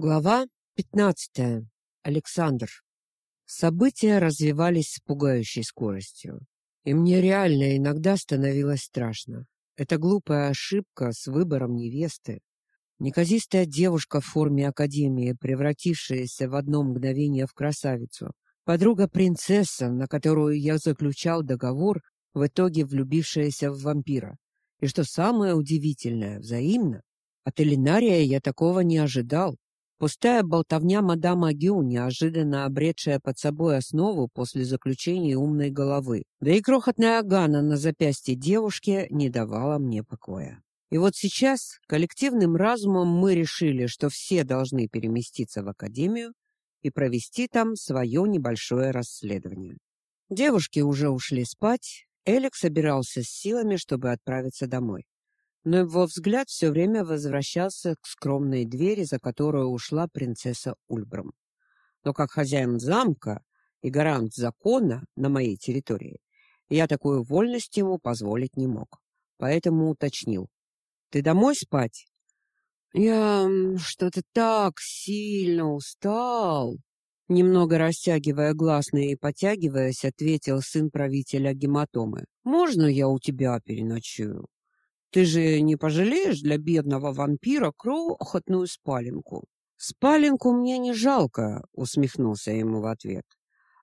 Глава 15. Александр. События развивались с пугающей скоростью, и мне реально иногда становилось страшно. Это глупая ошибка с выбором невесты. Неказистая девушка в форме академии, превратившаяся в одно мгновение в красавицу, подруга-принцесса, на которую я заключал договор, в итоге влюбившаяся в вампира. И что самое удивительное, взаимно. От Элинария я такого не ожидал. Пустая болтовня мадам Агю, неожиданно обретшая под собой основу после заключения умной головы. Да и крохотная агана на запястье девушки не давала мне покоя. И вот сейчас коллективным разумом мы решили, что все должны переместиться в академию и провести там свое небольшое расследование. Девушки уже ушли спать, Элик собирался с силами, чтобы отправиться домой но его взгляд все время возвращался к скромной двери, за которую ушла принцесса Ульбрам. Но как хозяин замка и гарант закона на моей территории, я такую вольность ему позволить не мог. Поэтому уточнил. «Ты домой спать?» «Я что-то так сильно устал!» Немного растягивая гласные и потягиваясь, ответил сын правителя гематомы. «Можно я у тебя переночую?» Ты же не пожалеешь для бедного вампира крохотную спаленку? Спаленку мне не жалко, усмехнулся ему в ответ.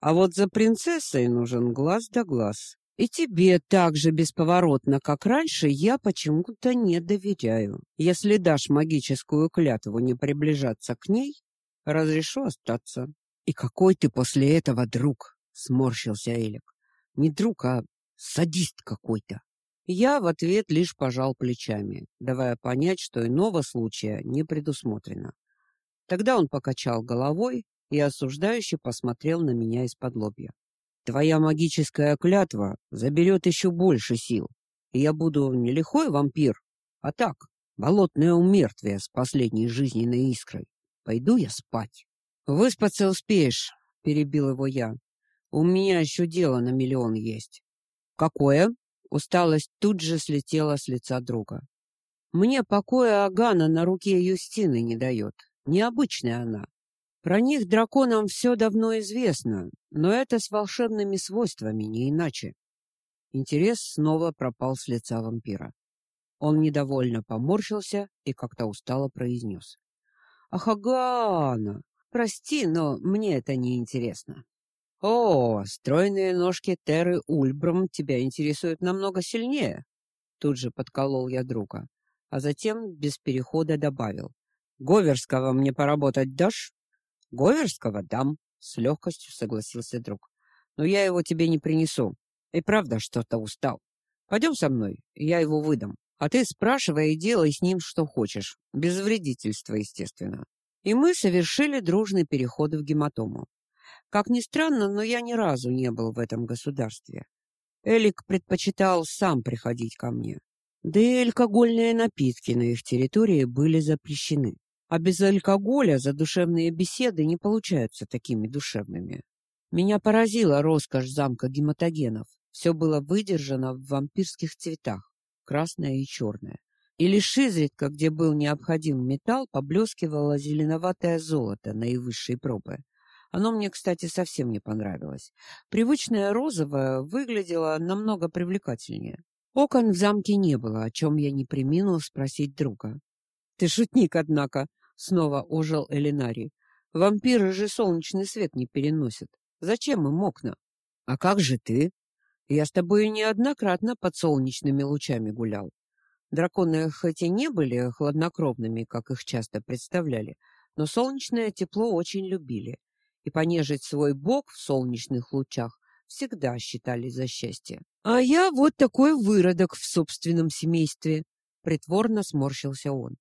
А вот за принцессой нужен глаз да глаз. И тебе так же бесповоротно, как раньше, я почему-то не доверяю. Если дашь магическую клятву не приближаться к ней, разрешу остаться. И какой ты после этого друг, сморщился Элик. Не друг, а садист какой-то. Я в ответ лишь пожал плечами, давая понять, что иного случая не предусмотрено. Тогда он покачал головой и осуждающе посмотрел на меня из-под лобья. Твоя магическая клятва заберет еще больше сил, и я буду не лихой вампир, а так, болотное умертвие с последней жизненной искрой. Пойду я спать. Выспаться успеешь, перебил его я. У меня еще дело на миллион есть. Какое? Усталость тут же слетела с лица друга. Мне покоя Агана на руке Юстины не дает. Необычная она. Про них драконам все давно известно, но это с волшебными свойствами, не иначе. Интерес снова пропал с лица вампира. Он недовольно поморщился и как-то устало произнес. «Ах, прости, но мне это не интересно. «О, стройные ножки Терры Ульбрам тебя интересуют намного сильнее!» Тут же подколол я друга, а затем без перехода добавил. «Говерского мне поработать дашь?» «Говерского дам», — с легкостью согласился друг. «Но я его тебе не принесу. И правда что-то устал. Пойдем со мной, я его выдам. А ты спрашивай и делай с ним что хочешь. Без вредительства, естественно». И мы совершили дружный переход в гематому. Как ни странно, но я ни разу не был в этом государстве. Элик предпочитал сам приходить ко мне. Да и алкогольные напитки на их территории были запрещены. А без алкоголя задушевные беседы не получаются такими душевными. Меня поразила роскошь замка гематогенов. Все было выдержано в вампирских цветах, красное и черное. И лишь изредка, где был необходим металл, поблескивало зеленоватое золото наивысшей пробы. Оно мне, кстати, совсем не понравилось. Привычное розовое выглядело намного привлекательнее. Окон в замке не было, о чем я не преминул спросить друга. — Ты шутник, однако, — снова ожил Элинари. — Вампиры же солнечный свет не переносят. Зачем им окна? — А как же ты? Я с тобой неоднократно под солнечными лучами гулял. Драконы хоть и не были хладнокровными, как их часто представляли, но солнечное тепло очень любили и понежить свой бок в солнечных лучах всегда считали за счастье. А я вот такой выродок в собственном семействе, притворно сморщился он.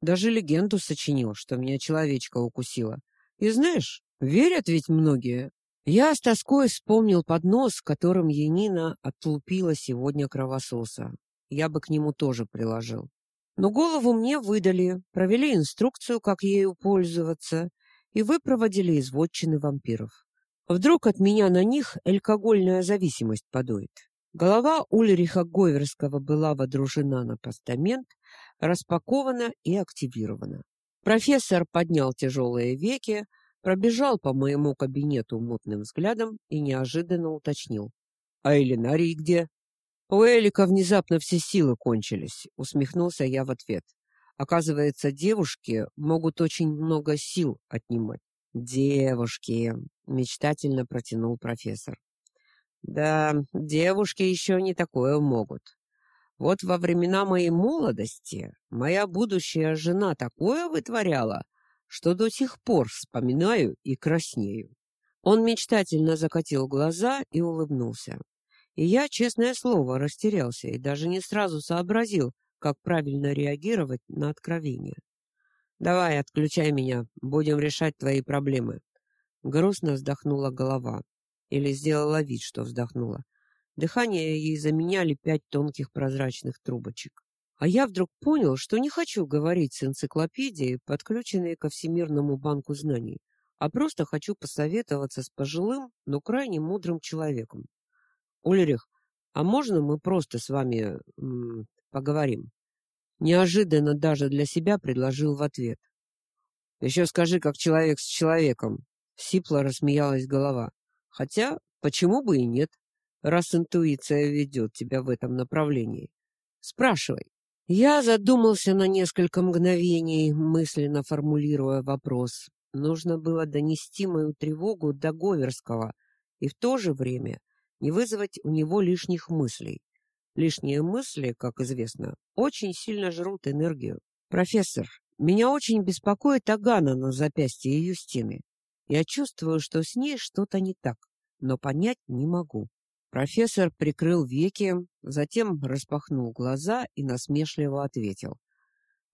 Даже легенду сочинил, что меня человечка укусила. И знаешь, верят ведь многие. Я с тоской вспомнил поднос, которым Янина отлупила сегодня кровососа. Я бы к нему тоже приложил. Но голову мне выдали, провели инструкцию, как ею пользоваться, и выпроводили из вотчины вампиров. Вдруг от меня на них алкогольная зависимость подует. Голова Ульриха Говерского была водружена на постамент, распакована и активирована. Профессор поднял тяжелые веки, пробежал по моему кабинету мутным взглядом и неожиданно уточнил. «А Элинарий где?» «У Элика внезапно все силы кончились», — усмехнулся я в ответ. «Оказывается, девушки могут очень много сил отнимать». «Девушки», — мечтательно протянул профессор. «Да, девушки еще не такое могут. Вот во времена моей молодости моя будущая жена такое вытворяла, что до сих пор вспоминаю и краснею. Он мечтательно закатил глаза и улыбнулся. И я, честное слово, растерялся и даже не сразу сообразил, как правильно реагировать на откровение. «Давай, отключай меня, будем решать твои проблемы». Грустно вздохнула голова. Или сделала вид, что вздохнула. Дыхание ей заменяли пять тонких прозрачных трубочек. А я вдруг понял, что не хочу говорить с энциклопедией, подключенной ко Всемирному банку знаний, а просто хочу посоветоваться с пожилым, но крайне мудрым человеком. Ульрих, а можно мы просто с вами поговорим? Неожиданно даже для себя предложил в ответ. Еще скажи, как человек с человеком. Сипло рассмеялась голова. Хотя, почему бы и нет? раз интуиция ведет тебя в этом направлении. Спрашивай. Я задумался на несколько мгновений, мысленно формулируя вопрос. Нужно было донести мою тревогу до Говерского и в то же время не вызвать у него лишних мыслей. Лишние мысли, как известно, очень сильно жрут энергию. Профессор, меня очень беспокоит Агана на запястье Юстины. Я чувствую, что с ней что-то не так, но понять не могу. Профессор прикрыл веки, затем распахнул глаза и насмешливо ответил.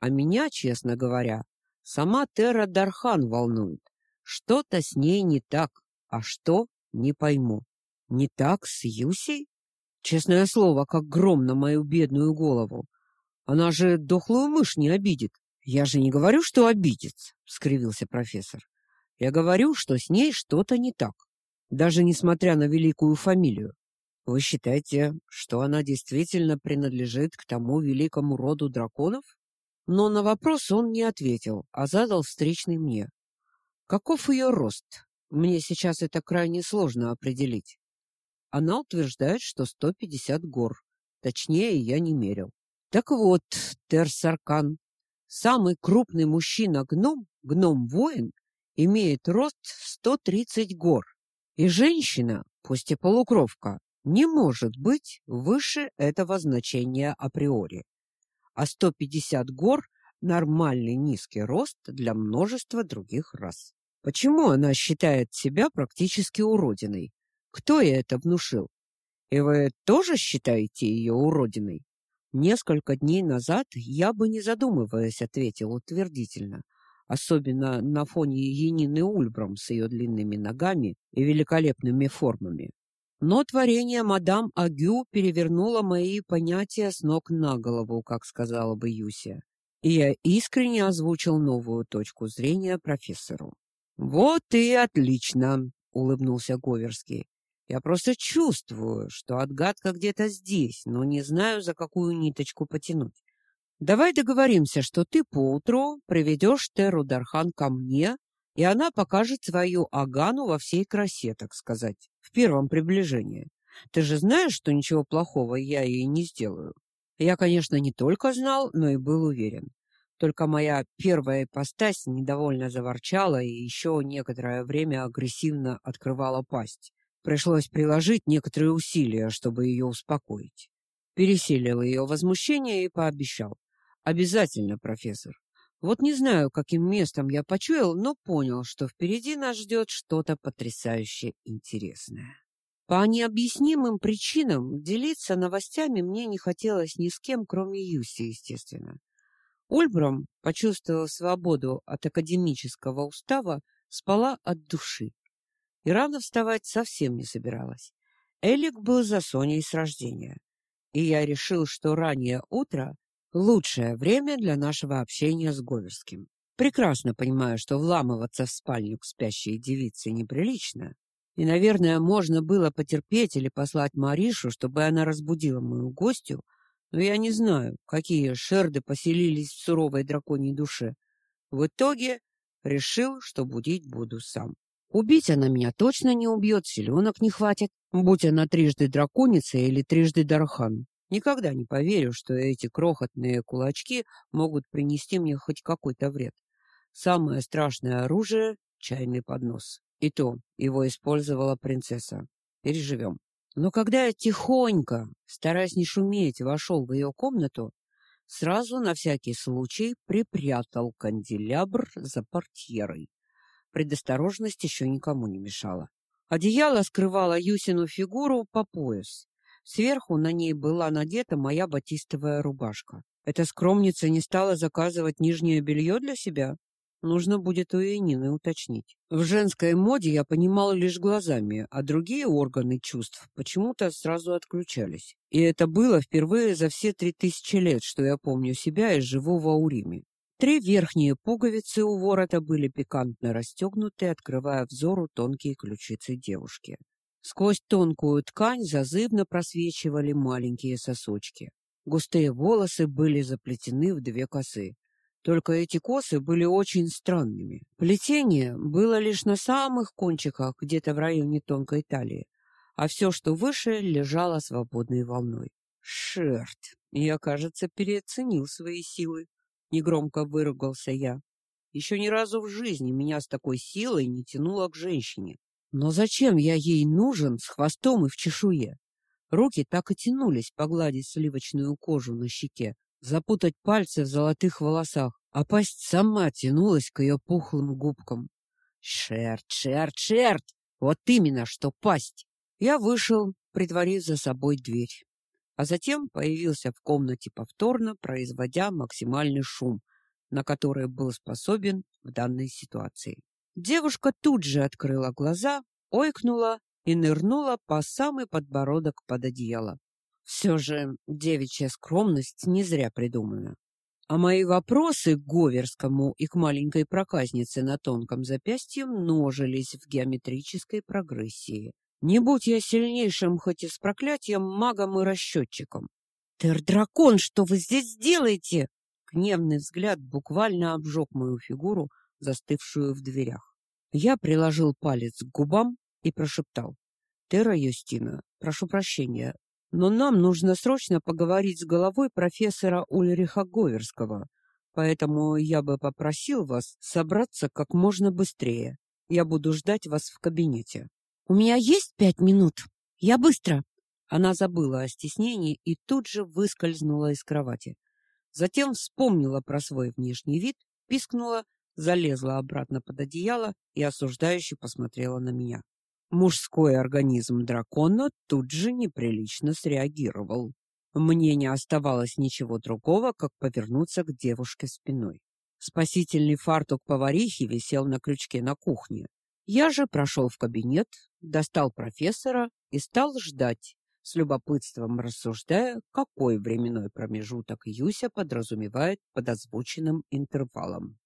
А меня, честно говоря, сама Терра Дархан волнует. Что-то с ней не так, а что — не пойму. Не так с Юсей? Честное слово, как гром на мою бедную голову. Она же дохлую мышь не обидит. Я же не говорю, что обидится, — скривился профессор. Я говорю, что с ней что-то не так, даже несмотря на великую фамилию. Вы считаете, что она действительно принадлежит к тому великому роду драконов? Но на вопрос он не ответил, а задал встречный мне. Каков ее рост? Мне сейчас это крайне сложно определить. Она утверждает, что 150 гор. Точнее, я не мерил. Так вот, Терсаркан, самый крупный мужчина-гном, гном-воин, имеет рост 130 гор. И женщина, пусть и полукровка, не может быть выше этого значения априори. А 150 гор – нормальный низкий рост для множества других рас. Почему она считает себя практически уродиной? Кто ей это внушил? И вы тоже считаете ее уродиной? Несколько дней назад я бы, не задумываясь, ответил утвердительно, особенно на фоне Янины Ульбрам с ее длинными ногами и великолепными формами. Но творение мадам Агю перевернуло мои понятия с ног на голову, как сказала бы Юся. И я искренне озвучил новую точку зрения профессору. «Вот и отлично!» — улыбнулся Говерский. «Я просто чувствую, что отгадка где-то здесь, но не знаю, за какую ниточку потянуть. Давай договоримся, что ты поутру приведешь Теру Дархан ко мне, и она покажет свою Агану во всей красе, так сказать, в первом приближении. Ты же знаешь, что ничего плохого я ей не сделаю. Я, конечно, не только знал, но и был уверен. Только моя первая ипостась недовольно заворчала и еще некоторое время агрессивно открывала пасть. Пришлось приложить некоторые усилия, чтобы ее успокоить. Пересилил ее возмущение и пообещал. «Обязательно, профессор. Вот не знаю, каким местом я почуял, но понял, что впереди нас ждет что-то потрясающе интересное. По необъяснимым причинам делиться новостями мне не хотелось ни с кем, кроме Юси, естественно. Ульбрам, почувствовав свободу от академического устава, спала от души. И рано вставать совсем не собиралась. Элик был за Соней с рождения. И я решил, что раннее утро Лучшее время для нашего общения с Говерским. Прекрасно понимаю, что вламываться в спальню к спящей девице неприлично. И, наверное, можно было потерпеть или послать Маришу, чтобы она разбудила мою гостью, но я не знаю, какие шерды поселились в суровой драконьей душе. В итоге решил, что будить буду сам. Убить она меня точно не убьет, силенок не хватит, будь она трижды драконица или трижды Дархан. Никогда не поверю, что эти крохотные кулачки могут принести мне хоть какой-то вред. Самое страшное оружие — чайный поднос. И то его использовала принцесса. Переживем. Но когда я тихонько, стараясь не шуметь, вошел в ее комнату, сразу на всякий случай припрятал канделябр за портьерой. Предосторожность еще никому не мешала. Одеяло скрывало Юсину фигуру по пояс. Сверху на ней была надета моя батистовая рубашка. Эта скромница не стала заказывать нижнее белье для себя? Нужно будет у Янины уточнить. В женской моде я понимал лишь глазами, а другие органы чувств почему-то сразу отключались. И это было впервые за все три тысячи лет, что я помню себя и живу в Ауриме. Три верхние пуговицы у ворота были пикантно расстегнуты, открывая взору тонкие ключицы девушки. Сквозь тонкую ткань зазывно просвечивали маленькие сосочки. Густые волосы были заплетены в две косы. Только эти косы были очень странными. Плетение было лишь на самых кончиках, где-то в районе тонкой талии, а все, что выше, лежало свободной волной. Шерт! Я, кажется, переоценил свои силы. Негромко выругался я. Еще ни разу в жизни меня с такой силой не тянуло к женщине. Но зачем я ей нужен с хвостом и в чешуе? Руки так и тянулись погладить сливочную кожу на щеке, запутать пальцы в золотых волосах, а пасть сама тянулась к ее пухлым губкам. Шерт, шерт, шерт! Вот именно, что пасть! Я вышел, притворив за собой дверь а затем появился в комнате повторно, производя максимальный шум, на который был способен в данной ситуации. Девушка тут же открыла глаза, ойкнула и нырнула по самый подбородок под одеяло. Все же девичья скромность не зря придумана. А мои вопросы к Говерскому и к маленькой проказнице на тонком запястье множились в геометрической прогрессии. Не будь я сильнейшим, хоть и с проклятием, магом и расчетчиком. «Тер-дракон, что вы здесь делаете?» Гневный взгляд буквально обжег мою фигуру, застывшую в дверях. Я приложил палец к губам и прошептал. «Терра Юстина, прошу прощения, но нам нужно срочно поговорить с головой профессора Ульриха Говерского, поэтому я бы попросил вас собраться как можно быстрее. Я буду ждать вас в кабинете». «У меня есть пять минут? Я быстро!» Она забыла о стеснении и тут же выскользнула из кровати. Затем вспомнила про свой внешний вид, пискнула, залезла обратно под одеяло и осуждающе посмотрела на меня. Мужской организм дракона тут же неприлично среагировал. Мне не оставалось ничего другого, как повернуться к девушке спиной. Спасительный фартук поварихи висел на крючке на кухне. Я же прошел в кабинет, достал профессора и стал ждать, с любопытством рассуждая, какой временной промежуток Юся подразумевает под озвученным интервалом.